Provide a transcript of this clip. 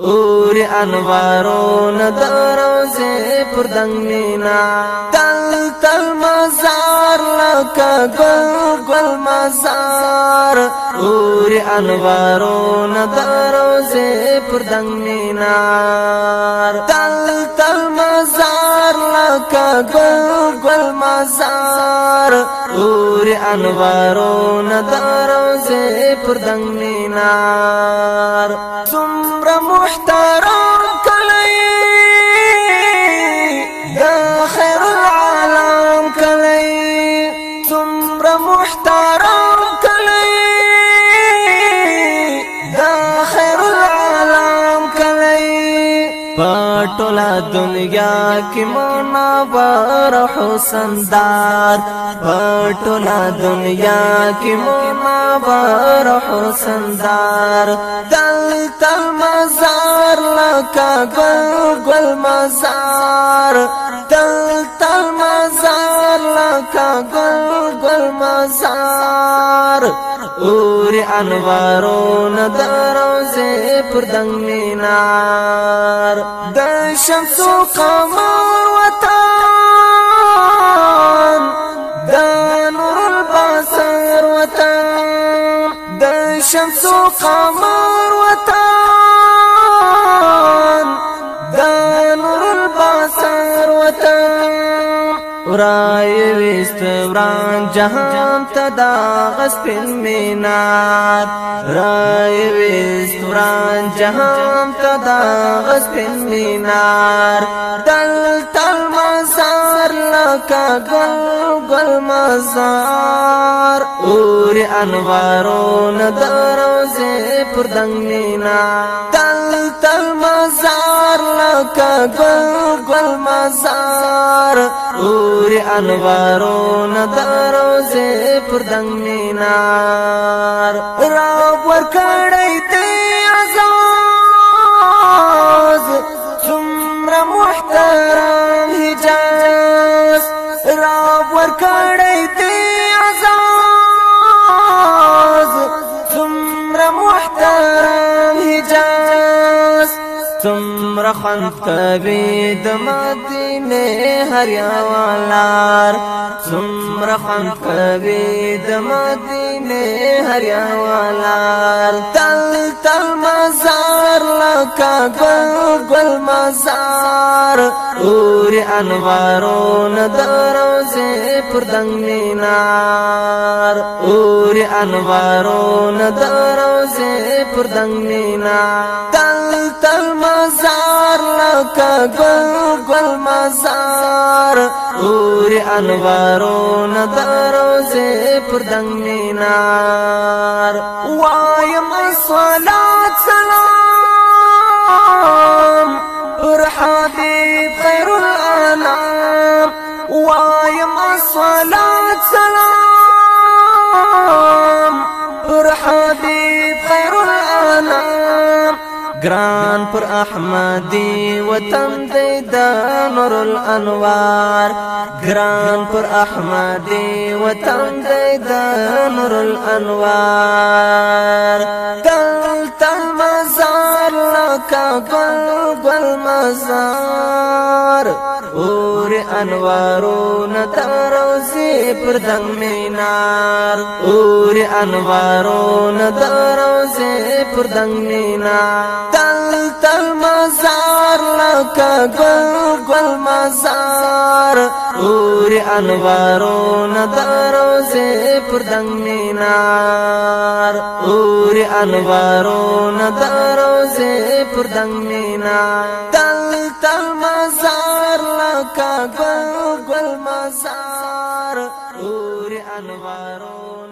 اور انوارو ندر روزه پر دنگ مینا تل تل مزار لکا گل گل مزار اور انوارو ندر روزه پر دنگ مینا تل تل مزار لکا گل گل مزار اور انوارو ندر روزه پر دنگ مینا سم محترم والا دنیا کی منور حسن دار پټولا دنیا کی منور حسن دار دل تل مزار لکا گل گل مزار دل تل مزار لکا گل گل مزار او توري انوارو ندروزه پر دنګ مینار د شمس قمر وطن د نور البصر وطن د شمس قمر ورای ویست وران جهان دا غسپن مینات رای ویست وران جهان دا غسپن مینار دل تل مزار لکا گل گل مزار اور انوارون دروز پر دنگ مینات دل تل مزار لکا گل گل مزار دی انوارو پر دنگ مینار راو ورکڑی دی عزاز سمر محترم حجاز راو ورکڑی څومره خوند کوي د مدینه هر یوالار څومره خوند کوي د مدینه هر یوالار تل تل مزار لکه ګل ګل مزار اوری انوارو ندارو زی پر دنگ مینار اوری انوارو ندارو زی پر دنگ مینار تل تل مزار لکا گل گل مزار اوری انوارو ندارو زی پر دنگ مینار وایم صلاح وايم الصلاة سلام پر حبيب خير الانام گران پر احمدي وطن دی نور الانوار گران پر احمدي وطن دی نور الانوار دلتا مزار لا کا گل گل مزار اور انوارو نتر روزی پر دنگ مینار اور انوارو نتر روزی پر دنگ مینار تل تل مزار لکا گل گل مزار انوار اور انوارو ندارو سے پردنگ مینار اور انوارو ندارو سے پردنگ مینار تل تل مزار لکا گل گل مزار اور انوارو